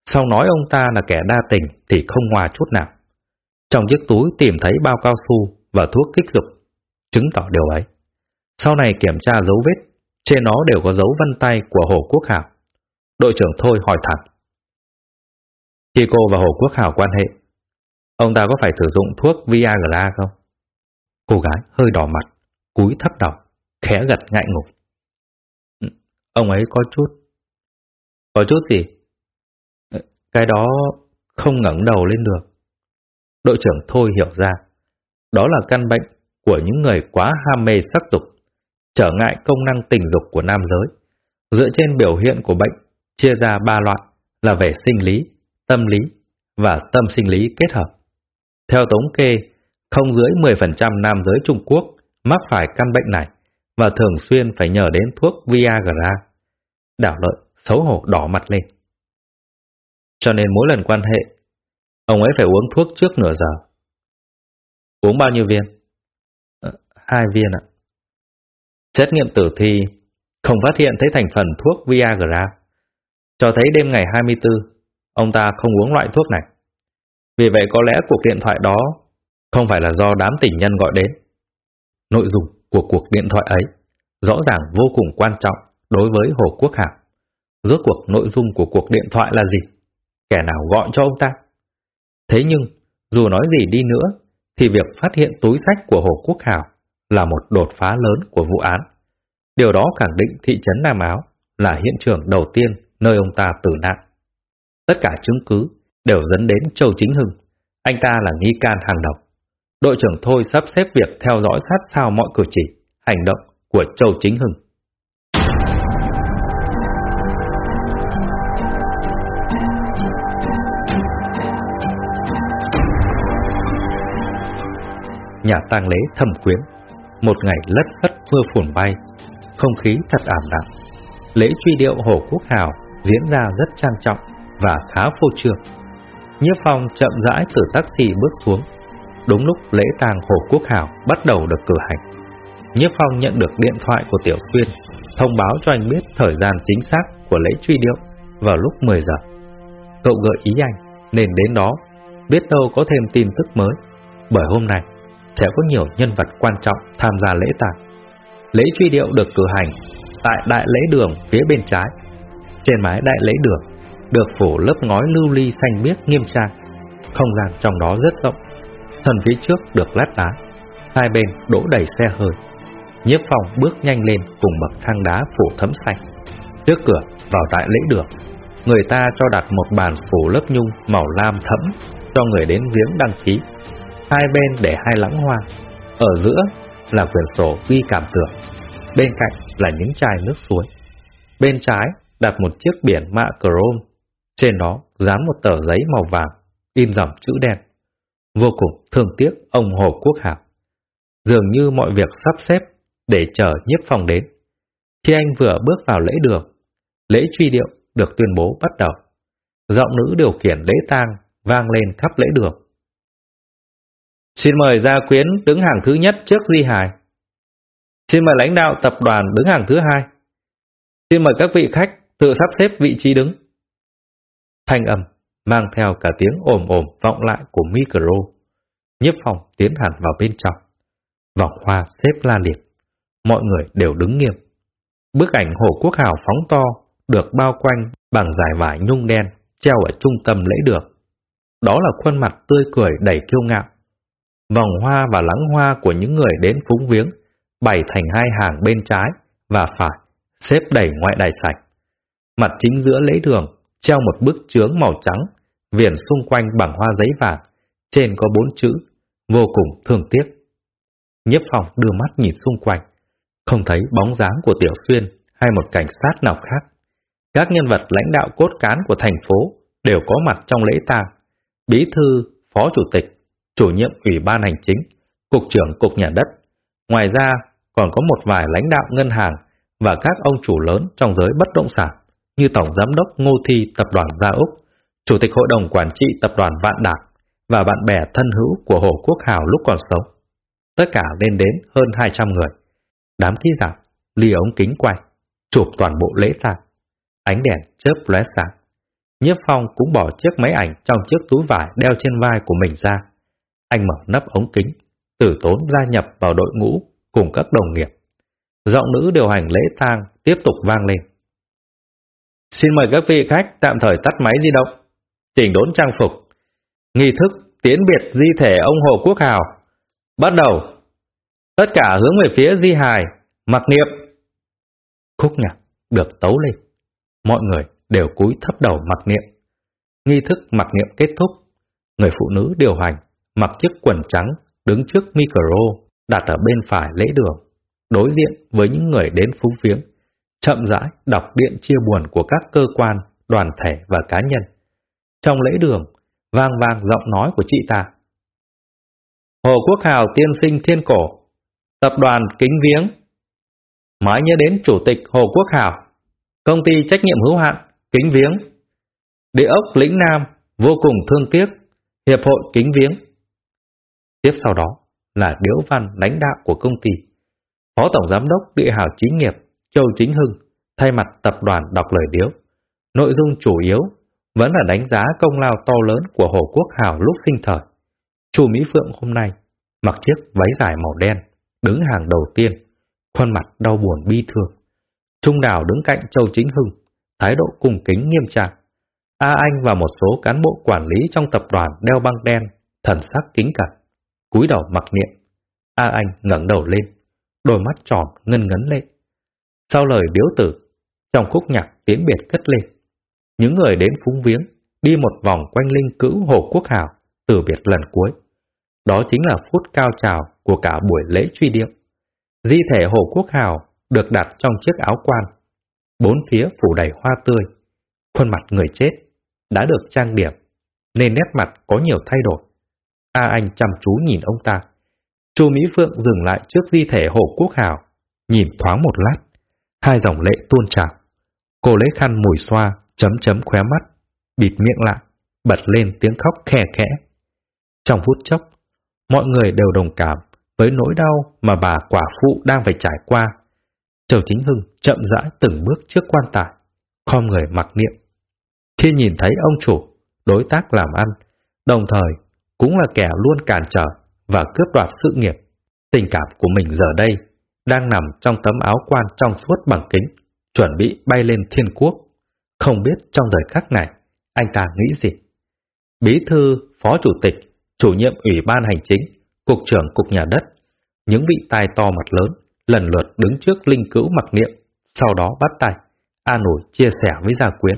Sau nói ông ta là kẻ đa tình thì không hòa chút nào. Trong chiếc túi tìm thấy bao cao su và thuốc kích dục, chứng tỏ điều ấy. Sau này kiểm tra dấu vết, trên nó đều có dấu vân tay của Hồ Quốc Hào. Đội trưởng Thôi hỏi thẳng. Khi cô và Hồ Quốc Hào quan hệ, ông ta có phải sử dụng thuốc Viagra không? Cô gái hơi đỏ mặt, cúi thấp đầu, khẽ gật ngại ngục. Ừ, ông ấy có chút. Có chút gì? Ừ, cái đó không ngẩng đầu lên được. Đội trưởng Thôi hiểu ra. đó là căn bệnh của những người quá ham mê sắc dục, trở ngại công năng tình dục của nam giới. Dựa trên biểu hiện của bệnh, chia ra ba loại là về sinh lý, tâm lý và tâm sinh lý kết hợp. Theo thống kê, không dưới 10% nam giới Trung Quốc mắc phải căn bệnh này và thường xuyên phải nhờ đến thuốc Viagra. Đảo lợi xấu hổ đỏ mặt lên. Cho nên mỗi lần quan hệ, ông ấy phải uống thuốc trước nửa giờ. Uống bao nhiêu viên? À, hai viên ạ. Xét nghiệm tử thi không phát hiện thấy thành phần thuốc Viagra. Cho thấy đêm ngày 24, ông ta không uống loại thuốc này. Vì vậy có lẽ cuộc điện thoại đó không phải là do đám tình nhân gọi đến. Nội dung của cuộc điện thoại ấy rõ ràng vô cùng quan trọng đối với Hồ Quốc Hạc. Rốt cuộc nội dung của cuộc điện thoại là gì? Kẻ nào gọi cho ông ta? Thế nhưng, dù nói gì đi nữa, thì việc phát hiện túi sách của Hồ Quốc Hảo là một đột phá lớn của vụ án. Điều đó khẳng định thị trấn Nam Áo là hiện trường đầu tiên nơi ông ta tử nạn. Tất cả chứng cứ đều dẫn đến Châu Chính Hưng. Anh ta là nghi can hàng đầu. Đội trưởng Thôi sắp xếp việc theo dõi sát sao mọi cử chỉ, hành động của Châu Chính Hưng. Nhà tang lễ thầm quyến, một ngày lất phất mưa phùn bay, không khí thật ảm đạm. Lễ truy điệu Hồ Quốc Hào diễn ra rất trang trọng và khá phô trương. Nhiếp Phong chậm rãi từ taxi bước xuống. Đúng lúc lễ tang Hồ Quốc Hào bắt đầu được cử hành. Nhiếp Phong nhận được điện thoại của Tiểu Xuyên, thông báo cho anh biết thời gian chính xác của lễ truy điệu vào lúc 10 giờ. Cậu gợi ý anh nên đến đó, biết đâu có thêm tin tức mới, bởi hôm nay sẽ có nhiều nhân vật quan trọng tham gia lễ tang. Lễ truy điệu được cử hành tại đại lễ đường phía bên trái. Trên mái đại lễ đường được phủ lớp ngói lưu ly xanh biếc nghiêm trang, không gian trong đó rất rộng. Thần phía trước được lát đá, hai bên đổ đầy xe hơi. Nhiếp phòng bước nhanh lên cùng bậc thang đá phủ thấm xanh. Trước cửa vào đại lễ đường, người ta cho đặt một bàn phủ lớp nhung màu lam thẫm cho người đến viếng đăng ký. Hai bên để hai lãng hoa, ở giữa là quyển sổ ghi cảm tưởng, bên cạnh là những chai nước suối. Bên trái đặt một chiếc biển mạ chrome, trên đó dán một tờ giấy màu vàng, in dòng chữ đen. Vô cùng thương tiếc ông Hồ Quốc Hảo. Dường như mọi việc sắp xếp để chờ nhiếp phòng đến. Khi anh vừa bước vào lễ đường, lễ truy điệu được tuyên bố bắt đầu. Giọng nữ điều khiển lễ tang vang lên khắp lễ đường. Xin mời gia quyến đứng hàng thứ nhất trước di Hải. Xin mời lãnh đạo tập đoàn đứng hàng thứ hai. Xin mời các vị khách tự sắp xếp vị trí đứng. Thanh âm mang theo cả tiếng ồm ồm vọng lại của micro. Nhiếp phòng tiến hẳn vào bên trong. Vòng hoa xếp la liệt. Mọi người đều đứng nghiêm. Bức ảnh Hồ Quốc Hào phóng to, được bao quanh bằng giải vải nhung đen, treo ở trung tâm lễ đường. Đó là khuôn mặt tươi cười đầy kiêu ngạo. Vòng hoa và lắng hoa của những người đến phúng viếng bày thành hai hàng bên trái và phải, xếp đầy ngoại đài sạch. Mặt chính giữa lễ đường treo một bức chướng màu trắng, viền xung quanh bằng hoa giấy vàng, trên có bốn chữ, vô cùng thương tiếc. Nhiếp phòng đưa mắt nhìn xung quanh, không thấy bóng dáng của Tiểu Xuyên hay một cảnh sát nào khác. Các nhân vật lãnh đạo cốt cán của thành phố đều có mặt trong lễ tang, bí thư, phó chủ tịch, chủ nhiệm ủy ban hành chính, cục trưởng cục nhà đất. Ngoài ra, còn có một vài lãnh đạo ngân hàng và các ông chủ lớn trong giới bất động sản như Tổng Giám đốc Ngô Thi Tập đoàn Gia Úc, Chủ tịch Hội đồng Quản trị Tập đoàn Vạn Đạt và bạn bè thân hữu của Hồ Quốc Hào lúc còn sống. Tất cả lên đến hơn 200 người. Đám ký giả, ly ống kính quay, chụp toàn bộ lễ tang. Ánh đèn chớp lóe sáng. Nhiếp Phong cũng bỏ chiếc máy ảnh trong chiếc túi vải đeo trên vai của mình ra. Anh mở nắp ống kính, tử tốn gia nhập vào đội ngũ cùng các đồng nghiệp. Giọng nữ điều hành lễ tang tiếp tục vang lên. Xin mời các vị khách tạm thời tắt máy di động, chỉnh đốn trang phục. Nghi thức tiến biệt di thể ông Hồ Quốc Hào. Bắt đầu. Tất cả hướng về phía di hài, mặc niệm. Khúc nhạc được tấu lên. Mọi người đều cúi thấp đầu mặc niệm. Nghi thức mặc niệm kết thúc. Người phụ nữ điều hành mặc chiếc quần trắng đứng trước micro đặt ở bên phải lễ đường, đối diện với những người đến phúng viếng, chậm rãi đọc điện chia buồn của các cơ quan, đoàn thể và cá nhân. Trong lễ đường, vang vang giọng nói của chị ta. Hồ Quốc Hào tiên sinh thiên cổ, tập đoàn kính viếng. Mãi nhớ đến Chủ tịch Hồ Quốc Hào, công ty trách nhiệm hữu hạn, kính viếng. Địa ốc lĩnh Nam, vô cùng thương tiếc, hiệp hội kính viếng. Tiếp sau đó là điếu văn lãnh đạo của công ty. Phó Tổng Giám đốc Địa Hào Chí nghiệp Châu Chính Hưng thay mặt tập đoàn đọc lời điếu. Nội dung chủ yếu vẫn là đánh giá công lao to lớn của Hồ Quốc Hào lúc sinh thời. Chu Mỹ Phượng hôm nay mặc chiếc váy dài màu đen, đứng hàng đầu tiên, khuôn mặt đau buồn bi thương. Trung Đào đứng cạnh Châu Chính Hưng, thái độ cung kính nghiêm trang. A Anh và một số cán bộ quản lý trong tập đoàn đeo băng đen, thần sắc kính cẩn, cúi đầu mặc niệm. A Anh ngẩng đầu lên, đôi mắt tròn ngân ngấn lên. Sau lời điếu tử, trong khúc nhạc tiến biệt cất lên. Những người đến phúng viếng, đi một vòng quanh linh cữu Hồ Quốc Hào, từ biệt lần cuối. Đó chính là phút cao trào của cả buổi lễ truy điệu. Di thể Hồ Quốc Hào được đặt trong chiếc áo quan. Bốn phía phủ đầy hoa tươi. Khuôn mặt người chết đã được trang điểm, nên nét mặt có nhiều thay đổi. A Anh chăm chú nhìn ông ta. Chu Mỹ Phượng dừng lại trước di thể Hồ Quốc Hào, nhìn thoáng một lát. Hai dòng lệ tuôn trào. Cô lấy khăn mùi xoa, chấm chấm khóe mắt, bịt miệng lại, bật lên tiếng khóc khe khẽ. Trong phút chốc, mọi người đều đồng cảm với nỗi đau mà bà quả phụ đang phải trải qua. Châu Chính Hưng chậm rãi từng bước trước quan tài, khom người mặc niệm. Khi nhìn thấy ông chủ, đối tác làm ăn, đồng thời cũng là kẻ luôn cản trở và cướp đoạt sự nghiệp, tình cảm của mình giờ đây đang nằm trong tấm áo quan trong suốt bằng kính, chuẩn bị bay lên thiên quốc. Không biết trong thời khắc này, anh ta nghĩ gì? Bí thư, phó chủ tịch, chủ nhiệm ủy ban hành chính, cục trưởng cục nhà đất, những vị tài to mặt lớn, lần lượt đứng trước linh cữu mặc niệm, sau đó bắt tay, an ủi chia sẻ với gia quyến.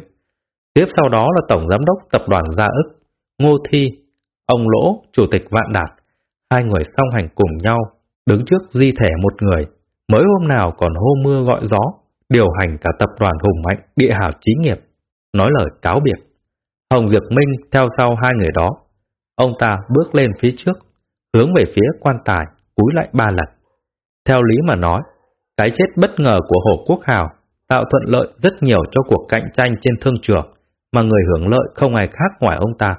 Tiếp sau đó là tổng giám đốc tập đoàn Gia ức, Ngô Thi, ông Lỗ, chủ tịch Vạn Đạt, hai người song hành cùng nhau, đứng trước di thể một người, mới hôm nào còn hô mưa gọi gió, điều hành cả tập đoàn hùng mạnh địa hào chí nghiệp, nói lời cáo biệt. Hồng Diệp Minh theo sau hai người đó, ông ta bước lên phía trước, hướng về phía quan tài, cúi lại ba lần. Theo lý mà nói, cái chết bất ngờ của Hồ Quốc Hào tạo thuận lợi rất nhiều cho cuộc cạnh tranh trên thương trường, mà người hưởng lợi không ai khác ngoài ông ta.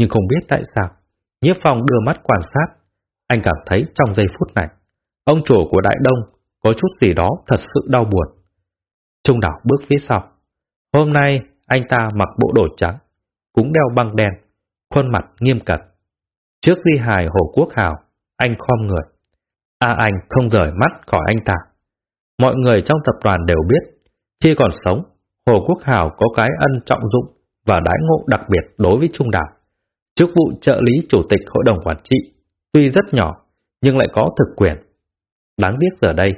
Nhưng không biết tại sao, Nhiếp Phong đưa mắt quan sát, anh cảm thấy trong giây phút này, ông chủ của Đại Đông có chút gì đó thật sự đau buồn. Trung đảo bước phía sau. Hôm nay anh ta mặc bộ đồ trắng, cũng đeo băng đen, khuôn mặt nghiêm cẩn. Trước di hài Hồ Quốc Hào, anh khom người. A anh không rời mắt khỏi anh ta. Mọi người trong tập đoàn đều biết, khi còn sống, Hồ Quốc Hào có cái ân trọng dụng và đãi ngộ đặc biệt đối với Trung Đảo. Chức vụ trợ lý chủ tịch hội đồng quản trị, tuy rất nhỏ, nhưng lại có thực quyền. Đáng tiếc giờ đây,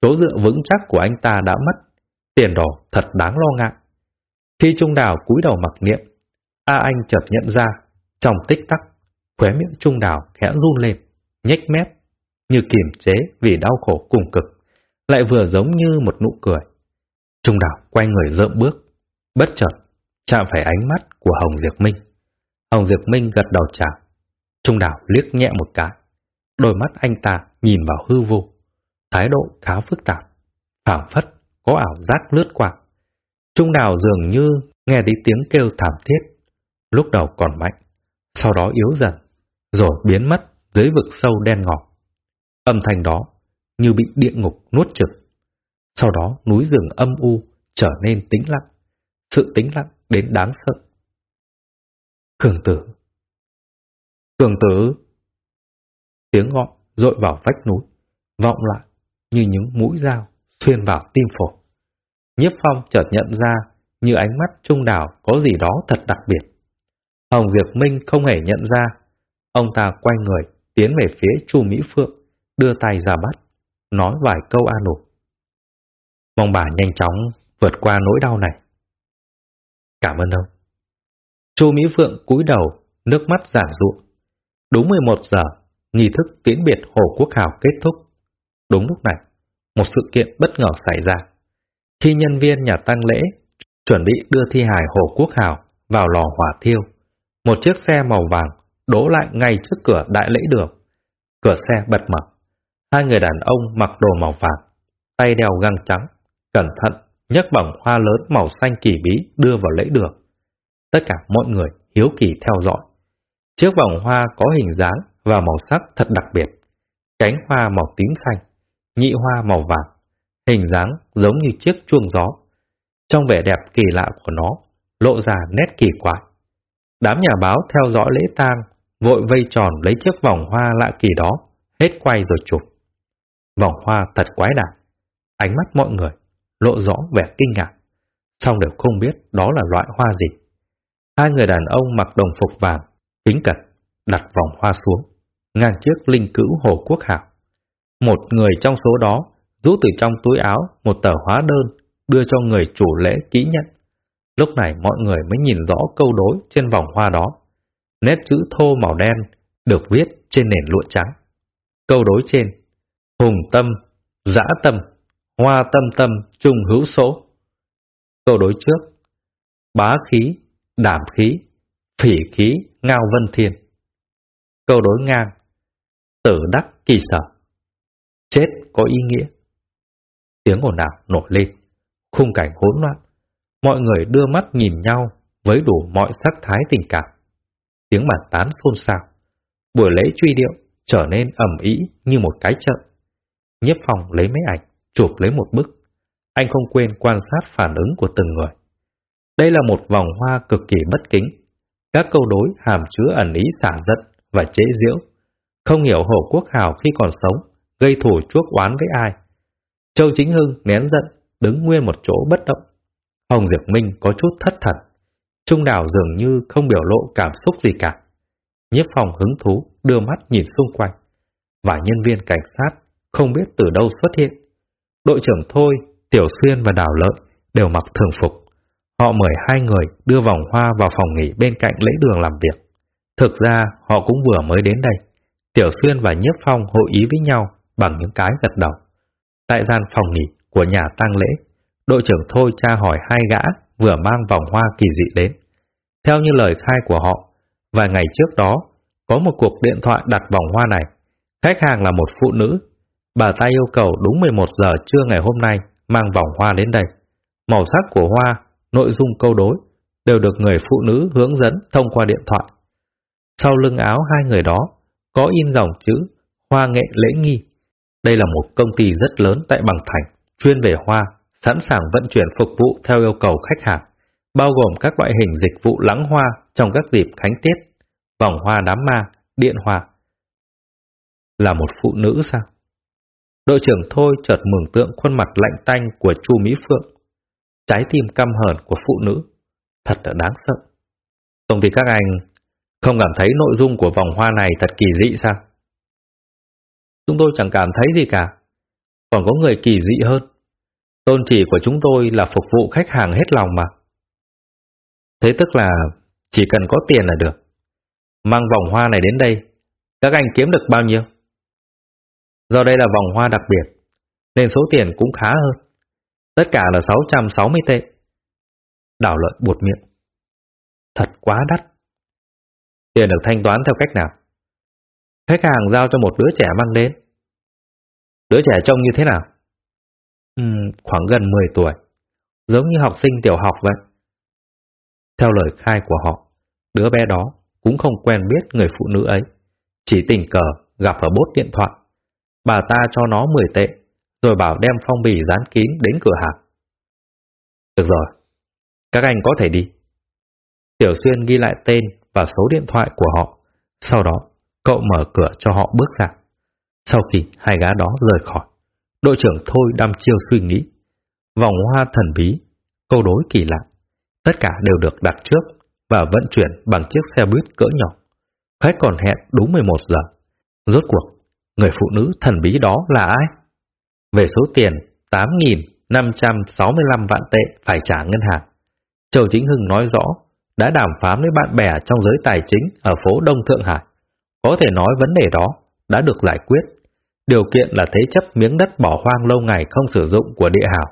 chỗ dựa vững chắc của anh ta đã mất, tiền đồ thật đáng lo ngại. Khi Trung Đào cúi đầu mặc niệm, A Anh chợt nhận ra, trong tích tắc, khóe miệng Trung Đào khẽ run lên, nhếch mép, như kiềm chế vì đau khổ cùng cực, lại vừa giống như một nụ cười. Trung Đào quay người rợm bước, bất chợt chạm phải ánh mắt của Hồng Diệp Minh. Hồng Diệp Minh gật đầu chào. Trung Đào liếc nhẹ một cái. Đôi mắt anh ta nhìn vào hư vô, thái độ khá phức tạp, phảng phất có ảo giác lướt qua. Trung Đào dường như nghe thấy tiếng kêu thảm thiết, lúc đầu còn mạnh, sau đó yếu dần, rồi biến mất dưới vực sâu đen ngòm. Âm thanh đó như bị địa ngục nuốt chửng. Sau đó núi rừng âm u trở nên tĩnh lặng, sự tĩnh lặng đến đáng sợ. Cường tử! Cường tử! Tiếng gọi rội vào vách núi, vọng lại như những mũi dao xuyên vào tim phổi. Nhiếp phong chợt nhận ra như ánh mắt trung đảo có gì đó thật đặc biệt. Hồng Diệp Minh không hề nhận ra, ông ta quay người tiến về phía Chu Mỹ Phượng, đưa tay ra bắt, nói vài câu an ủi. Mong bà nhanh chóng vượt qua nỗi đau này. Cảm ơn ông. Chu Mỹ Phượng cúi đầu, nước mắt giả ruộng. Đúng 11 giờ, nghi thức tiễn biệt Hồ Quốc Hào kết thúc. Đúng lúc này, một sự kiện bất ngờ xảy ra. Khi nhân viên nhà tang lễ chuẩn bị đưa thi hài Hồ Quốc Hào vào lò hỏa thiêu, một chiếc xe màu vàng đổ lại ngay trước cửa đại lễ đường. Cửa xe bật mở. Hai người đàn ông mặc đồ màu vàng, tay đeo găng trắng, cẩn thận nhấc bỏng hoa lớn màu xanh kỳ bí đưa vào lễ đường. Tất cả mọi người hiếu kỳ theo dõi. Chiếc vòng hoa có hình dáng và màu sắc thật đặc biệt. Cánh hoa màu tím xanh, nhị hoa màu vàng, hình dáng giống như chiếc chuông gió. Trong vẻ đẹp kỳ lạ của nó, lộ ra nét kỳ quái. Đám nhà báo theo dõi lễ tang, vội vây tròn lấy chiếc vòng hoa lạ kỳ đó, hết quay rồi chụp. Vòng hoa thật quái đản. Ánh mắt mọi người lộ rõ vẻ kinh ngạc, song đều không biết đó là loại hoa gì. Hai người đàn ông mặc đồng phục vàng, kính cẩn, đặt vòng hoa xuống, ngang trước linh cữu Hồ Quốc Hảo. Một người trong số đó rút từ trong túi áo một tờ hóa đơn đưa cho người chủ lễ ký nhận. Lúc này mọi người mới nhìn rõ câu đối trên vòng hoa đó. Nét chữ thô màu đen được viết trên nền lụa trắng. Câu đối trên, hùng tâm, dã tâm, hoa tâm tâm, trung hữu số. Câu đối trước, bá khí, đảm khí, phỉ khí, ngao vân thiên. Câu đối ngang, tử đắc kỳ sở. Chết có ý nghĩa. Tiếng ồn ào nổi lên, khung cảnh hỗn loạn. Mọi người đưa mắt nhìn nhau với đủ mọi sắc thái tình cảm. Tiếng bàn tán xôn xao. Buổi lễ truy điệu trở nên ẩm ý như một cái chợ. Nhiếp phòng lấy máy ảnh, chụp lấy một bức. Anh không quên quan sát phản ứng của từng người. Đây là một vòng hoa cực kỳ bất kính. Các câu đối hàm chứa ẩn ý xả giận và chế giễu. Không hiểu Hồ Quốc Hào khi còn sống, gây thủ chuốc oán với ai. Châu Chính Hưng nén giận, đứng nguyên một chỗ bất động. Hồng Diệp Minh có chút thất thần. Trung đảo dường như không biểu lộ cảm xúc gì cả. Nhiếp phòng hứng thú, đưa mắt nhìn xung quanh. Và nhân viên cảnh sát không biết từ đâu xuất hiện. Đội trưởng Thôi, Tiểu Xuyên và Đào Lợi đều mặc thường phục. Họ mời hai người đưa vòng hoa vào phòng nghỉ bên cạnh lễ đường làm việc. Thực ra họ cũng vừa mới đến đây. Tiểu Xuyên và Nhiếp Phong hội ý với nhau bằng những cái gật đầu. Tại gian phòng nghỉ của nhà tang lễ, đội trưởng Thôi tra hỏi hai gã vừa mang vòng hoa kỳ dị đến. Theo như lời khai của họ, vài ngày trước đó có một cuộc điện thoại đặt vòng hoa này. Khách hàng là một phụ nữ. Bà ta yêu cầu đúng 11 giờ trưa ngày hôm nay mang vòng hoa đến đây. Màu sắc của hoa nội dung câu đối đều được người phụ nữ hướng dẫn thông qua điện thoại. Sau lưng áo hai người đó có in dòng chữ Hoa nghệ lễ nghi. Đây là một công ty rất lớn tại Bằng Thành, chuyên về hoa, sẵn sàng vận chuyển phục vụ theo yêu cầu khách hàng, bao gồm các loại hình dịch vụ lắng hoa trong các dịp khánh tiết, vòng hoa đám ma, điện hoa. Là một phụ nữ sao? Đội trưởng Thôi chợt mường tượng khuôn mặt lạnh tanh của Chu Mỹ Phượng trái tim căm hờn của phụ nữ, thật là đáng sợ. Không thì các anh không cảm thấy nội dung của vòng hoa này thật kỳ dị sao? Chúng tôi chẳng cảm thấy gì cả. Còn có người kỳ dị hơn. Tôn chỉ của chúng tôi là phục vụ khách hàng hết lòng mà. Thế tức là chỉ cần có tiền là được. Mang vòng hoa này đến đây, các anh kiếm được bao nhiêu? Do đây là vòng hoa đặc biệt, nên số tiền cũng khá hơn. Tất cả là 660 tệ. Đảo lợi buột miệng. Thật quá đắt. Tiền được thanh toán theo cách nào? Khách hàng giao cho một đứa trẻ mang đến. Đứa trẻ trông như thế nào? Uhm, khoảng gần 10 tuổi. Giống như học sinh tiểu học vậy. Theo lời khai của họ, đứa bé đó cũng không quen biết người phụ nữ ấy. Chỉ tình cờ gặp ở bốt điện thoại. Bà ta cho nó 10 tệ rồi bảo đem phong bì dán kín đến cửa hàng. Được rồi, các anh có thể đi. Tiểu Xuyên ghi lại tên và số điện thoại của họ, sau đó cậu mở cửa cho họ bước ra. Sau khi hai gã đó rời khỏi, đội trưởng Thôi đăm chiêu suy nghĩ. Vòng hoa thần bí, câu đối kỳ lạ, tất cả đều được đặt trước và vận chuyển bằng chiếc xe buýt cỡ nhỏ. Khách còn hẹn đúng 11 giờ. Rốt cuộc, người phụ nữ thần bí đó là ai? Về số tiền 8.565 vạn tệ phải trả ngân hàng. Châu Chính Hưng nói rõ đã đàm phán với bạn bè trong giới tài chính ở phố Đông Thượng Hải. Có thể nói vấn đề đó đã được giải quyết. Điều kiện là thế chấp miếng đất bỏ hoang lâu ngày không sử dụng của địa hào.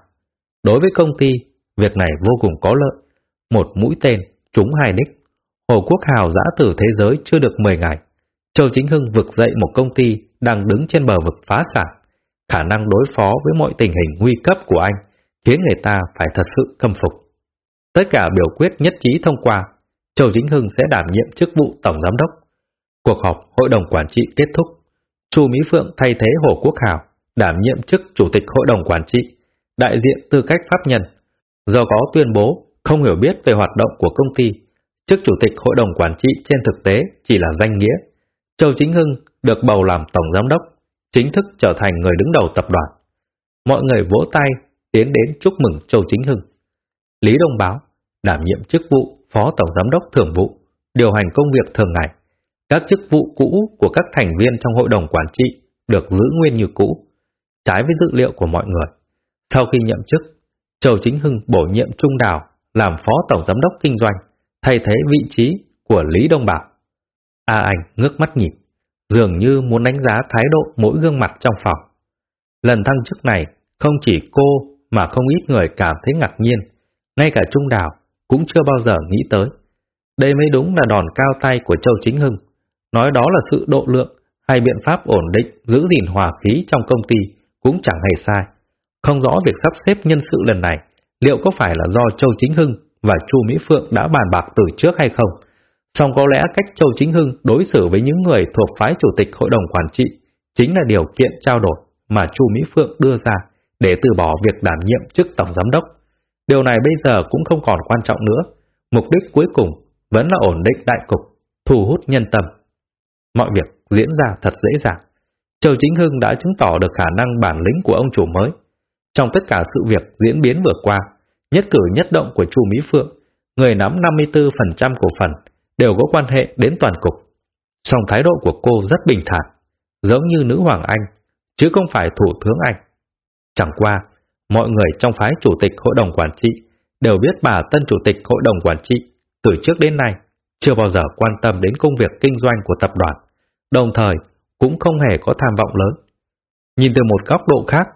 Đối với công ty, việc này vô cùng có lợi. Một mũi tên, trúng hai đích. Hồ Quốc Hào giã từ thế giới chưa được 10 ngày. Châu Chính Hưng vực dậy một công ty đang đứng trên bờ vực phá sản. Khả năng đối phó với mọi tình hình nguy cấp của anh khiến người ta phải thật sự khâm phục. Tất cả biểu quyết nhất trí thông qua, Châu Chính Hưng sẽ đảm nhiệm chức vụ Tổng Giám đốc. Cuộc họp Hội đồng Quản trị kết thúc. Chu Mỹ Phượng thay thế Hồ Quốc Hào đảm nhiệm chức Chủ tịch Hội đồng Quản trị, đại diện tư cách pháp nhân. Do có tuyên bố không hiểu biết về hoạt động của công ty, chức Chủ tịch Hội đồng Quản trị trên thực tế chỉ là danh nghĩa. Châu Chính Hưng được bầu làm Tổng Giám đốc, chính thức trở thành người đứng đầu tập đoàn. Mọi người vỗ tay tiến đến chúc mừng Châu Chính Hưng. Lý Đông Báo đảm nhiệm chức vụ Phó Tổng Giám đốc Thường vụ, điều hành công việc thường ngày. Các chức vụ cũ của các thành viên trong hội đồng quản trị được giữ nguyên như cũ, trái với dự liệu của mọi người. Sau khi nhậm chức, Châu Chính Hưng bổ nhiệm Trung Đào làm Phó Tổng Giám đốc Kinh doanh, thay thế vị trí của Lý Đông Bảo. A Anh ngước mắt nhìn, dường như muốn đánh giá thái độ mỗi gương mặt trong phòng. Lần thăng chức này, không chỉ cô mà không ít người cảm thấy ngạc nhiên, ngay cả Trung Đào cũng chưa bao giờ nghĩ tới. Đây mới đúng là đòn cao tay của Châu Chính Hưng, nói đó là sự độ lượng hay biện pháp ổn định giữ gìn hòa khí trong công ty cũng chẳng hề sai. Không rõ việc sắp xếp nhân sự lần này liệu có phải là do Châu Chính Hưng và Chu Mỹ Phượng đã bàn bạc từ trước hay không. Song có lẽ cách Châu Chính Hưng đối xử với những người thuộc phái chủ tịch hội đồng quản trị chính là điều kiện trao đổi mà Chu Mỹ Phượng đưa ra để từ bỏ việc đảm nhiệm chức tổng giám đốc. Điều này bây giờ cũng không còn quan trọng nữa. Mục đích cuối cùng vẫn là ổn định đại cục, thu hút nhân tâm. Mọi việc diễn ra thật dễ dàng. Châu Chính Hưng đã chứng tỏ được khả năng bản lĩnh của ông chủ mới. Trong tất cả sự việc diễn biến vừa qua, nhất cử nhất động của Chu Mỹ Phượng, người nắm 54% cổ phần, đều có quan hệ đến toàn cục. Song thái độ của cô rất bình thản, giống như nữ hoàng Anh, chứ không phải thủ tướng Anh. Chẳng qua, mọi người trong phái chủ tịch hội đồng quản trị đều biết bà tân chủ tịch hội đồng quản trị từ trước đến nay chưa bao giờ quan tâm đến công việc kinh doanh của tập đoàn, đồng thời cũng không hề có tham vọng lớn. Nhìn từ một góc độ khác,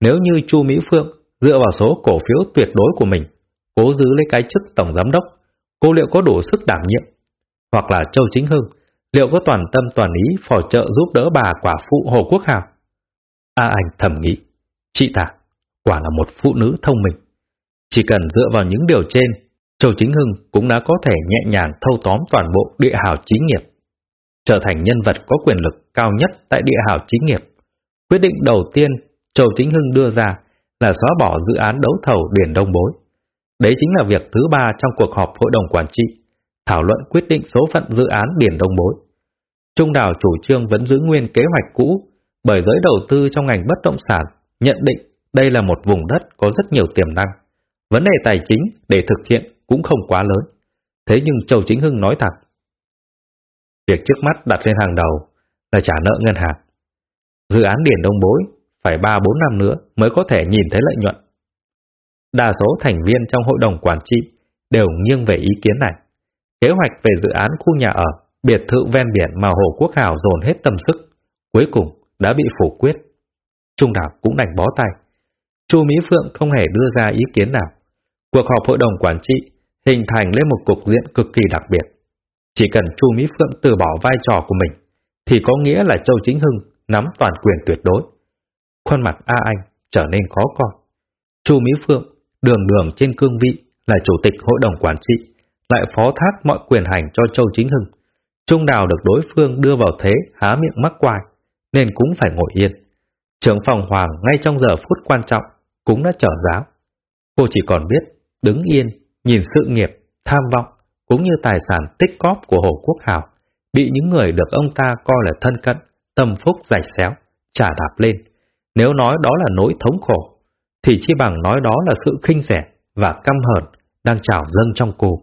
nếu như Chu Mỹ Phượng dựa vào số cổ phiếu tuyệt đối của mình, cố giữ lấy cái chức tổng giám đốc, cô liệu có đủ sức đảm nhiệm? Hoặc là Châu Chính Hưng, liệu có toàn tâm toàn ý phò trợ giúp đỡ bà quả phụ Hồ Quốc Hào? A Anh thầm nghĩ, chị ta quả là một phụ nữ thông minh. Chỉ cần dựa vào những điều trên, Châu Chính Hưng cũng đã có thể nhẹ nhàng thâu tóm toàn bộ địa hào chính nghiệp, trở thành nhân vật có quyền lực cao nhất tại địa hào chính nghiệp. Quyết định đầu tiên Châu Chính Hưng đưa ra là xóa bỏ dự án đấu thầu Điền Đông Bối. Đấy chính là việc thứ ba trong cuộc họp hội đồng quản trị, thảo luận quyết định số phận dự án biển Đông Bối. Trung đảo chủ trương vẫn giữ nguyên kế hoạch cũ, bởi giới đầu tư trong ngành bất động sản nhận định đây là một vùng đất có rất nhiều tiềm năng. Vấn đề tài chính để thực hiện cũng không quá lớn. Thế nhưng Châu Chính Hưng nói thật Việc trước mắt đặt lên hàng đầu là trả nợ ngân hàng. Dự án điển Đông Bối phải 3-4 năm nữa mới có thể nhìn thấy lợi nhuận. Đa số thành viên trong hội đồng quản trị đều nghiêng về ý kiến này. Kế hoạch về dự án khu nhà ở, biệt thự ven biển mà Hồ Quốc Hào dồn hết tâm sức, cuối cùng đã bị phủ quyết. Trung đảo cũng đành bó tay. Chu Mỹ Phượng không hề đưa ra ý kiến nào. Cuộc họp hội đồng quản trị hình thành lên một cục diện cực kỳ đặc biệt. Chỉ cần Chu Mỹ Phượng từ bỏ vai trò của mình, thì có nghĩa là Châu Chính Hưng nắm toàn quyền tuyệt đối. Khuôn mặt A Anh trở nên khó coi. Chu Mỹ Phượng đường đường trên cương vị là chủ tịch hội đồng quản trị, lại phó thác mọi quyền hành cho Châu Chính Hưng. Trung đào được đối phương đưa vào thế há miệng mắc quài, nên cũng phải ngồi yên. Trưởng phòng Hoàng ngay trong giờ phút quan trọng cũng đã trở giáo. Cô chỉ còn biết đứng yên, nhìn sự nghiệp, tham vọng, cũng như tài sản tích cóp của Hồ Quốc Hào, bị những người được ông ta coi là thân cận, tâm phúc rạch xéo, trả đạp lên. Nếu nói đó là nỗi thống khổ, thì chi bằng nói đó là sự khinh rẻ và căm hờn đang trào dâng trong cô.